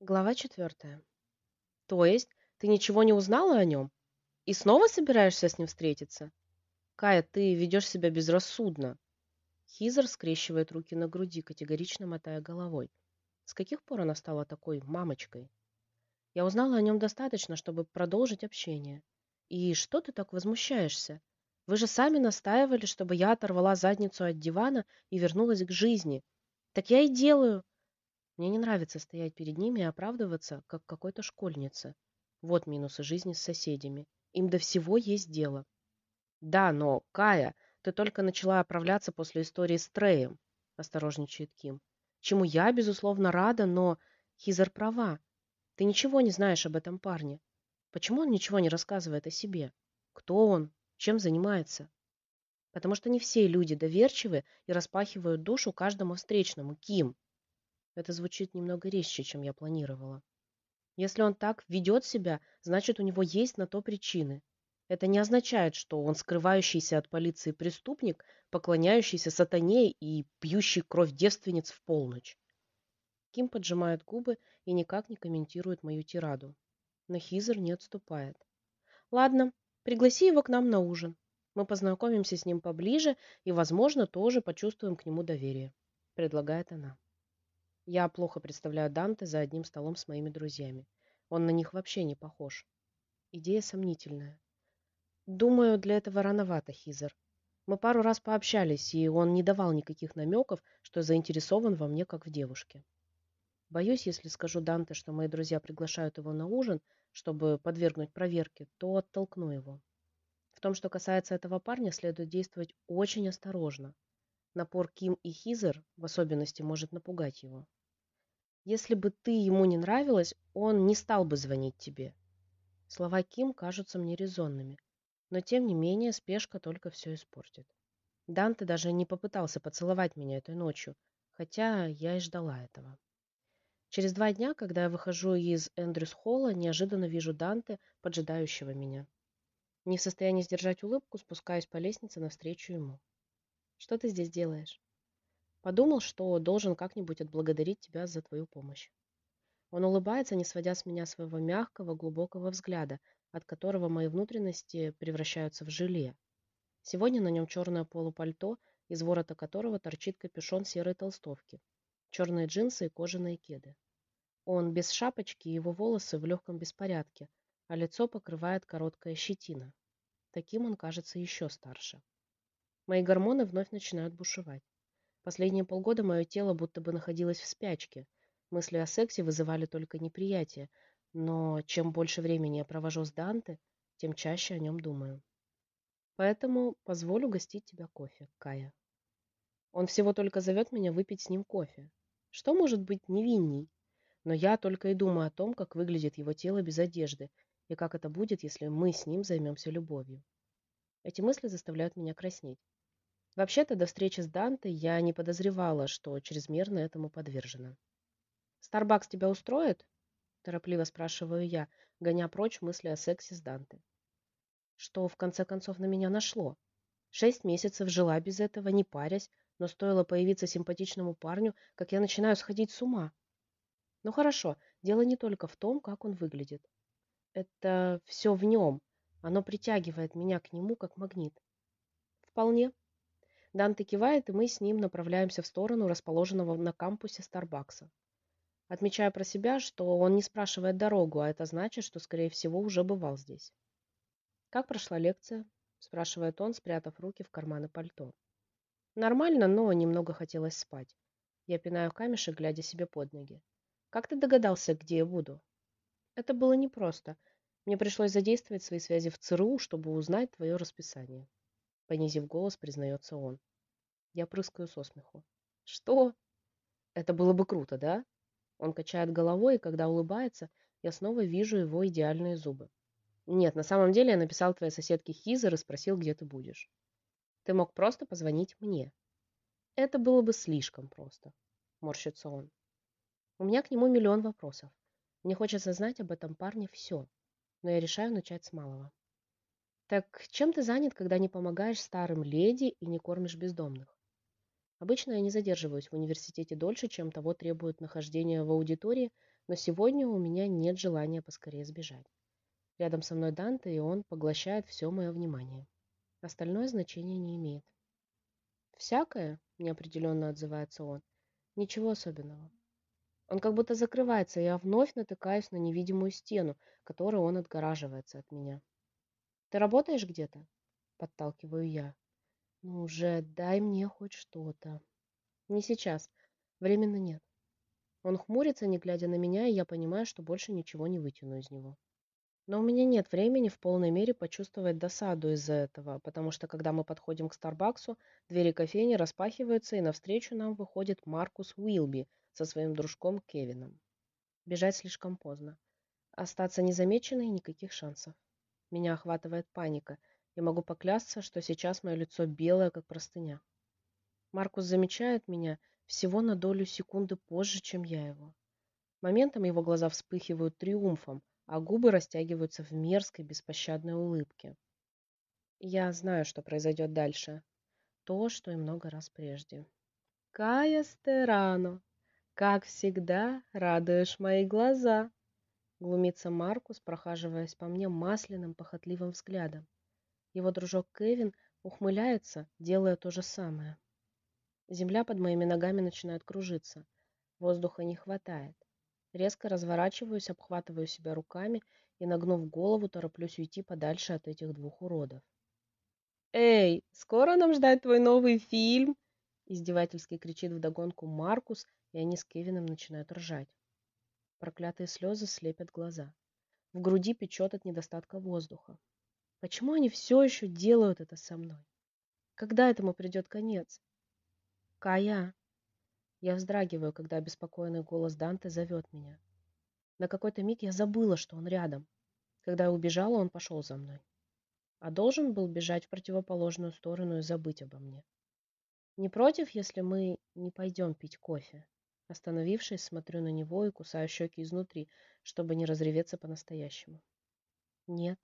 Глава четвертая. То есть ты ничего не узнала о нем? И снова собираешься с ним встретиться? Кая, ты ведешь себя безрассудно. Хизер скрещивает руки на груди, категорично мотая головой. С каких пор она стала такой мамочкой? Я узнала о нем достаточно, чтобы продолжить общение. И что ты так возмущаешься? Вы же сами настаивали, чтобы я оторвала задницу от дивана и вернулась к жизни. Так я и делаю. Мне не нравится стоять перед ними и оправдываться, как какой-то школьница. Вот минусы жизни с соседями. Им до всего есть дело. Да, но, Кая, ты только начала оправляться после истории с Треем, осторожничает Ким. Чему я, безусловно, рада, но Хизер права. Ты ничего не знаешь об этом парне. Почему он ничего не рассказывает о себе? Кто он? Чем занимается? Потому что не все люди доверчивы и распахивают душу каждому встречному. Ким, это звучит немного резче, чем я планировала. Если он так ведет себя, значит, у него есть на то причины. Это не означает, что он скрывающийся от полиции преступник, поклоняющийся сатане и пьющий кровь девственниц в полночь. Ким поджимает губы и никак не комментирует мою тираду. Но Хизер не отступает. Ладно, пригласи его к нам на ужин. Мы познакомимся с ним поближе и, возможно, тоже почувствуем к нему доверие, предлагает она. Я плохо представляю Данте за одним столом с моими друзьями. Он на них вообще не похож. Идея сомнительная. Думаю, для этого рановато, Хизер. Мы пару раз пообщались, и он не давал никаких намеков, что заинтересован во мне как в девушке. Боюсь, если скажу Данте, что мои друзья приглашают его на ужин, чтобы подвергнуть проверке, то оттолкну его. В том, что касается этого парня, следует действовать очень осторожно. Напор Ким и Хизер в особенности может напугать его. Если бы ты ему не нравилась, он не стал бы звонить тебе. Слова Ким кажутся мне резонными, но тем не менее спешка только все испортит. Данте даже не попытался поцеловать меня этой ночью, хотя я и ждала этого. Через два дня, когда я выхожу из Эндрюс Холла, неожиданно вижу Данте, поджидающего меня. Не в состоянии сдержать улыбку, спускаюсь по лестнице навстречу ему. «Что ты здесь делаешь?» Подумал, что должен как-нибудь отблагодарить тебя за твою помощь. Он улыбается, не сводя с меня своего мягкого, глубокого взгляда, от которого мои внутренности превращаются в желе. Сегодня на нем черное полупальто, из ворота которого торчит капюшон серой толстовки, черные джинсы и кожаные кеды. Он без шапочки, его волосы в легком беспорядке, а лицо покрывает короткая щетина. Таким он кажется еще старше. Мои гормоны вновь начинают бушевать. Последние полгода мое тело будто бы находилось в спячке. Мысли о сексе вызывали только неприятие, но чем больше времени я провожу с Данте, тем чаще о нем думаю. Поэтому позволю гостить тебя кофе, Кая. Он всего только зовет меня выпить с ним кофе. Что может быть невинней? Но я только и думаю о том, как выглядит его тело без одежды, и как это будет, если мы с ним займемся любовью. Эти мысли заставляют меня краснеть. Вообще-то до встречи с Данте я не подозревала, что чрезмерно этому подвержена. «Старбакс тебя устроит?» – торопливо спрашиваю я, гоня прочь мысли о сексе с Данте. Что, в конце концов, на меня нашло? Шесть месяцев жила без этого, не парясь, но стоило появиться симпатичному парню, как я начинаю сходить с ума. Ну хорошо, дело не только в том, как он выглядит. Это все в нем. Оно притягивает меня к нему, как магнит. Вполне, Данте кивает, и мы с ним направляемся в сторону расположенного на кампусе Старбакса. Отмечаю про себя, что он не спрашивает дорогу, а это значит, что, скорее всего, уже бывал здесь. «Как прошла лекция?» – спрашивает он, спрятав руки в карманы пальто. «Нормально, но немного хотелось спать. Я пинаю камешек, глядя себе под ноги. Как ты догадался, где я буду?» «Это было непросто. Мне пришлось задействовать свои связи в ЦРУ, чтобы узнать твое расписание». Понизив голос, признается он. Я прыскаю со смеху. Что? Это было бы круто, да? Он качает головой, и когда улыбается, я снова вижу его идеальные зубы. Нет, на самом деле я написал твоей соседке Хизер и спросил, где ты будешь. Ты мог просто позвонить мне. Это было бы слишком просто, морщится он. У меня к нему миллион вопросов. Мне хочется знать об этом парне все, но я решаю начать с малого. Так чем ты занят, когда не помогаешь старым леди и не кормишь бездомных? Обычно я не задерживаюсь в университете дольше, чем того требует нахождение в аудитории, Но сегодня у меня нет желания поскорее сбежать. Рядом со мной Данте, и он поглощает все мое внимание. Остальное значения не имеет. «Всякое?» – неопределенно отзывается он. «Ничего особенного». Он как будто закрывается, и я вновь натыкаюсь на невидимую стену, которой он отгораживается от меня. «Ты работаешь где-то?» – подталкиваю я. «Ну уже, дай мне хоть что-то». «Не сейчас. Временно нет». Он хмурится, не глядя на меня, и я понимаю, что больше ничего не вытяну из него. Но у меня нет времени в полной мере почувствовать досаду из-за этого, потому что когда мы подходим к Старбаксу, двери кофейни распахиваются, и навстречу нам выходит Маркус Уилби со своим дружком Кевином. Бежать слишком поздно. Остаться незамеченной никаких шансов. Меня охватывает паника. Я могу поклясться, что сейчас мое лицо белое, как простыня. Маркус замечает меня всего на долю секунды позже, чем я его. Моментом его глаза вспыхивают триумфом, а губы растягиваются в мерзкой, беспощадной улыбке. Я знаю, что произойдет дальше. То, что и много раз прежде. «Кая Стерано, как всегда, радуешь мои глаза!» Глумится Маркус, прохаживаясь по мне масляным, похотливым взглядом. Его дружок Кевин ухмыляется, делая то же самое. Земля под моими ногами начинает кружиться. Воздуха не хватает. Резко разворачиваюсь, обхватываю себя руками и, нагнув голову, тороплюсь уйти подальше от этих двух уродов. «Эй, скоро нам ждать твой новый фильм?» Издевательски кричит вдогонку Маркус, и они с Кевином начинают ржать. Проклятые слезы слепят глаза. В груди печет от недостатка воздуха. Почему они все еще делают это со мной? Когда этому придет конец? Кая, я вздрагиваю, когда обеспокоенный голос Данте зовет меня. На какой-то миг я забыла, что он рядом. Когда я убежала, он пошел за мной. А должен был бежать в противоположную сторону и забыть обо мне. Не против, если мы не пойдем пить кофе? Остановившись, смотрю на него и кусаю щеки изнутри, чтобы не разреветься по-настоящему. Нет.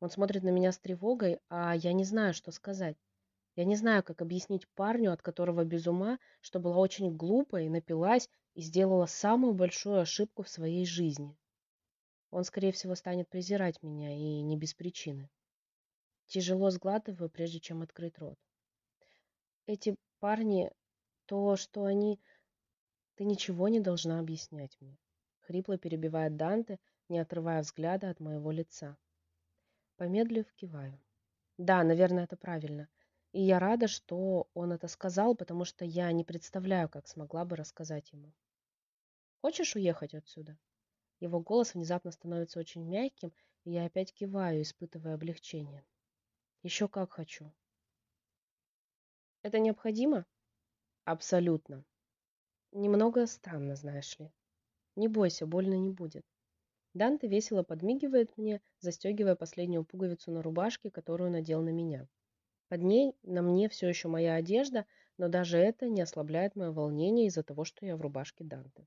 Он смотрит на меня с тревогой, а я не знаю, что сказать. Я не знаю, как объяснить парню, от которого без ума, что была очень глупой, напилась и сделала самую большую ошибку в своей жизни. Он, скорее всего, станет презирать меня, и не без причины. Тяжело сглатываю, прежде чем открыть рот. Эти парни, то, что они... Ты ничего не должна объяснять мне. Хрипло перебивает Данте, не отрывая взгляда от моего лица. Помедлив, киваю. Да, наверное, это правильно. И я рада, что он это сказал, потому что я не представляю, как смогла бы рассказать ему. Хочешь уехать отсюда? Его голос внезапно становится очень мягким, и я опять киваю, испытывая облегчение. Еще как хочу. Это необходимо? Абсолютно. Немного странно, знаешь ли. Не бойся, больно не будет. Данте весело подмигивает мне, застегивая последнюю пуговицу на рубашке, которую надел на меня. Под ней на мне все еще моя одежда, но даже это не ослабляет мое волнение из-за того, что я в рубашке Данте.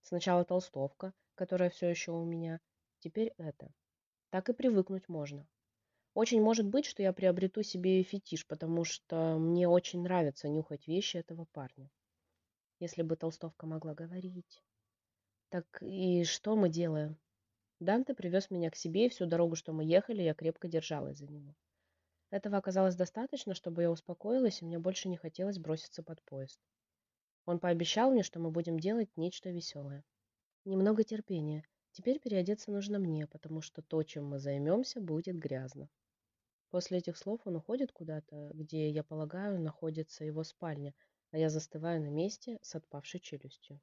Сначала толстовка, которая все еще у меня, теперь это. Так и привыкнуть можно. Очень может быть, что я приобрету себе фетиш, потому что мне очень нравится нюхать вещи этого парня. Если бы толстовка могла говорить. Так и что мы делаем? Данте привез меня к себе, и всю дорогу, что мы ехали, я крепко держалась за него. Этого оказалось достаточно, чтобы я успокоилась, и мне больше не хотелось броситься под поезд. Он пообещал мне, что мы будем делать нечто веселое. Немного терпения. Теперь переодеться нужно мне, потому что то, чем мы займемся, будет грязно. После этих слов он уходит куда-то, где, я полагаю, находится его спальня, а я застываю на месте с отпавшей челюстью.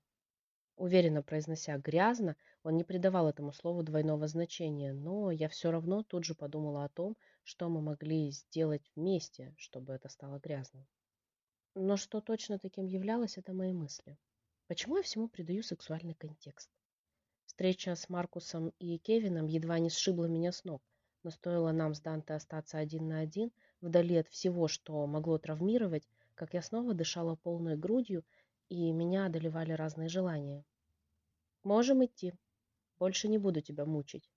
Уверенно произнося «грязно», он не придавал этому слову двойного значения, но я все равно тут же подумала о том, что мы могли сделать вместе, чтобы это стало грязным. Но что точно таким являлось, это мои мысли. Почему я всему придаю сексуальный контекст? Встреча с Маркусом и Кевином едва не сшибла меня с ног, но стоило нам с Данте остаться один на один, вдали от всего, что могло травмировать, как я снова дышала полной грудью и меня одолевали разные желания. «Можем идти. Больше не буду тебя мучить».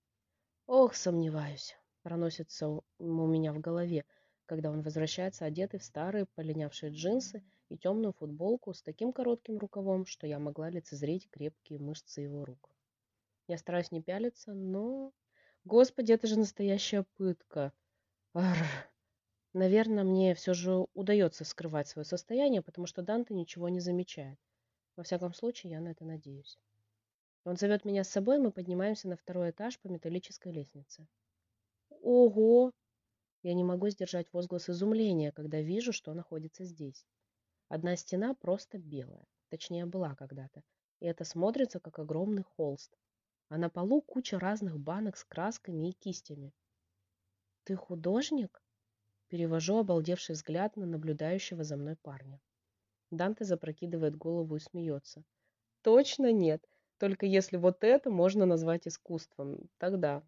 «Ох, сомневаюсь», — проносится у меня в голове, когда он возвращается одетый в старые полинявшие джинсы и темную футболку с таким коротким рукавом, что я могла лицезреть крепкие мышцы его рук. Я стараюсь не пялиться, но... Господи, это же настоящая пытка. Арр. Наверное, мне все же удается скрывать свое состояние, потому что Данте ничего не замечает. Во всяком случае, я на это надеюсь. Он зовет меня с собой, мы поднимаемся на второй этаж по металлической лестнице. Ого! Я не могу сдержать возглас изумления, когда вижу, что находится здесь. Одна стена просто белая, точнее была когда-то, и это смотрится как огромный холст. А на полу куча разных банок с красками и кистями. «Ты художник?» Перевожу обалдевший взгляд на наблюдающего за мной парня. Данте запрокидывает голову и смеется. «Точно нет. Только если вот это можно назвать искусством, тогда».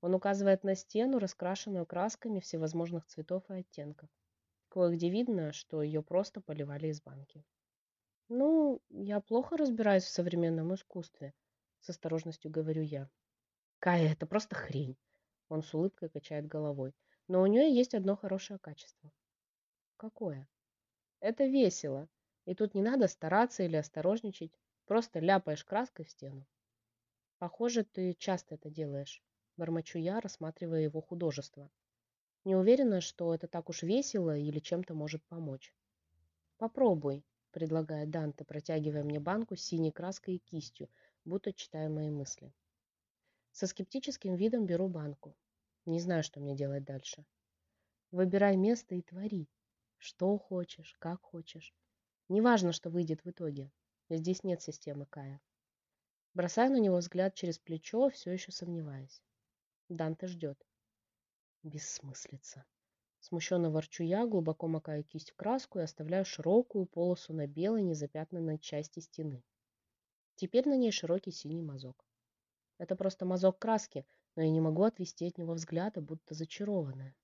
Он указывает на стену, раскрашенную красками всевозможных цветов и оттенков. Кое-где видно, что ее просто поливали из банки. «Ну, я плохо разбираюсь в современном искусстве», — с осторожностью говорю я. «Кая, это просто хрень!» Он с улыбкой качает головой. «Но у нее есть одно хорошее качество». «Какое?» Это весело. И тут не надо стараться или осторожничать. Просто ляпаешь краской в стену. Похоже, ты часто это делаешь. Бормочу я, рассматривая его художество. Не уверена, что это так уж весело или чем-то может помочь. Попробуй, предлагает Данте, протягивая мне банку с синей краской и кистью, будто читая мои мысли. Со скептическим видом беру банку. Не знаю, что мне делать дальше. Выбирай место и твори, что хочешь, как хочешь. Неважно, что выйдет в итоге. Здесь нет системы Кая. Бросаю на него взгляд через плечо, все еще сомневаясь. Данте ждет. Бессмыслица. Смущенно ворчу я, глубоко макаю кисть в краску и оставляю широкую полосу на белой незапятнанной части стены. Теперь на ней широкий синий мазок. Это просто мазок краски, но я не могу отвести от него взгляда, будто зачарованная.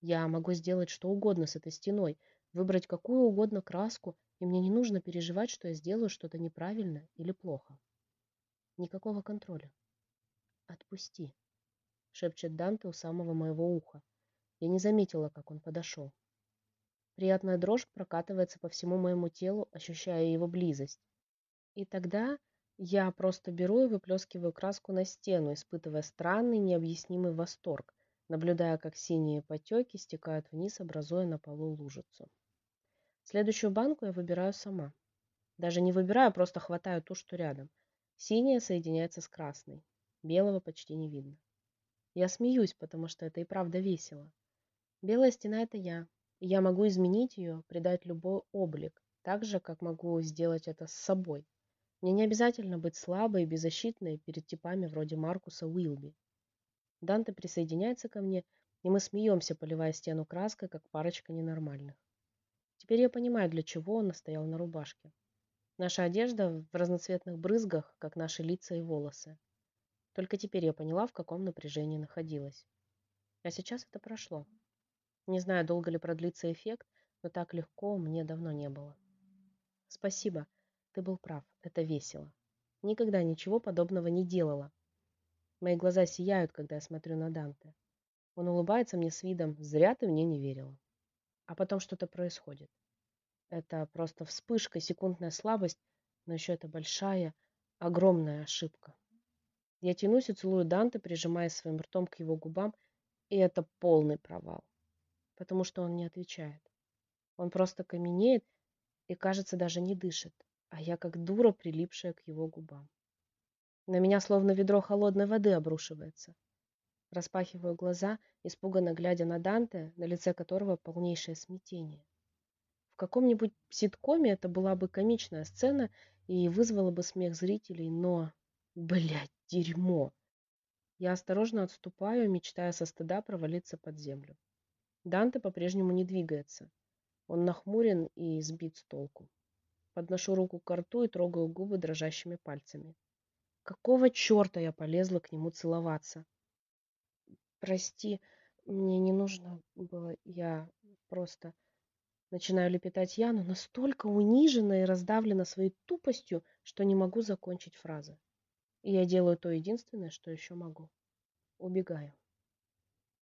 Я могу сделать что угодно с этой стеной, выбрать какую угодно краску, и мне не нужно переживать, что я сделаю что-то неправильно или плохо. Никакого контроля. Отпусти, шепчет Данте у самого моего уха. Я не заметила, как он подошел. Приятная дрожь прокатывается по всему моему телу, ощущая его близость. И тогда я просто беру и выплескиваю краску на стену, испытывая странный необъяснимый восторг, наблюдая, как синие потеки стекают вниз, образуя на полу лужицу. Следующую банку я выбираю сама. Даже не выбираю, просто хватаю ту, что рядом. Синяя соединяется с красной. Белого почти не видно. Я смеюсь, потому что это и правда весело. Белая стена – это я. И я могу изменить ее, придать любой облик, так же, как могу сделать это с собой. Мне не обязательно быть слабой и беззащитной перед типами вроде Маркуса Уилби. Данте присоединяется ко мне, и мы смеемся, поливая стену краской, как парочка ненормальных. Теперь я понимаю, для чего он настоял на рубашке. Наша одежда в разноцветных брызгах, как наши лица и волосы. Только теперь я поняла, в каком напряжении находилась. А сейчас это прошло. Не знаю, долго ли продлится эффект, но так легко мне давно не было. Спасибо, ты был прав, это весело. Никогда ничего подобного не делала, Мои глаза сияют, когда я смотрю на Данте. Он улыбается мне с видом «Зря ты мне не верила». А потом что-то происходит. Это просто вспышка, секундная слабость, но еще это большая, огромная ошибка. Я тянусь и целую Данте, прижимая своим ртом к его губам, и это полный провал. Потому что он не отвечает. Он просто каменеет и, кажется, даже не дышит, а я как дура, прилипшая к его губам. На меня словно ведро холодной воды обрушивается. Распахиваю глаза, испуганно глядя на Данте, на лице которого полнейшее смятение. Каком-нибудь ситкоме это была бы комичная сцена и вызвала бы смех зрителей, но... Блядь, дерьмо! Я осторожно отступаю, мечтая со стыда провалиться под землю. Данте по-прежнему не двигается. Он нахмурен и сбит с толку. Подношу руку к рту и трогаю губы дрожащими пальцами. Какого черта я полезла к нему целоваться? Прости, мне не нужно было, я просто... Начинаю лепетать я, но настолько унижена и раздавлена своей тупостью, что не могу закончить фразы. И я делаю то единственное, что еще могу. Убегаю.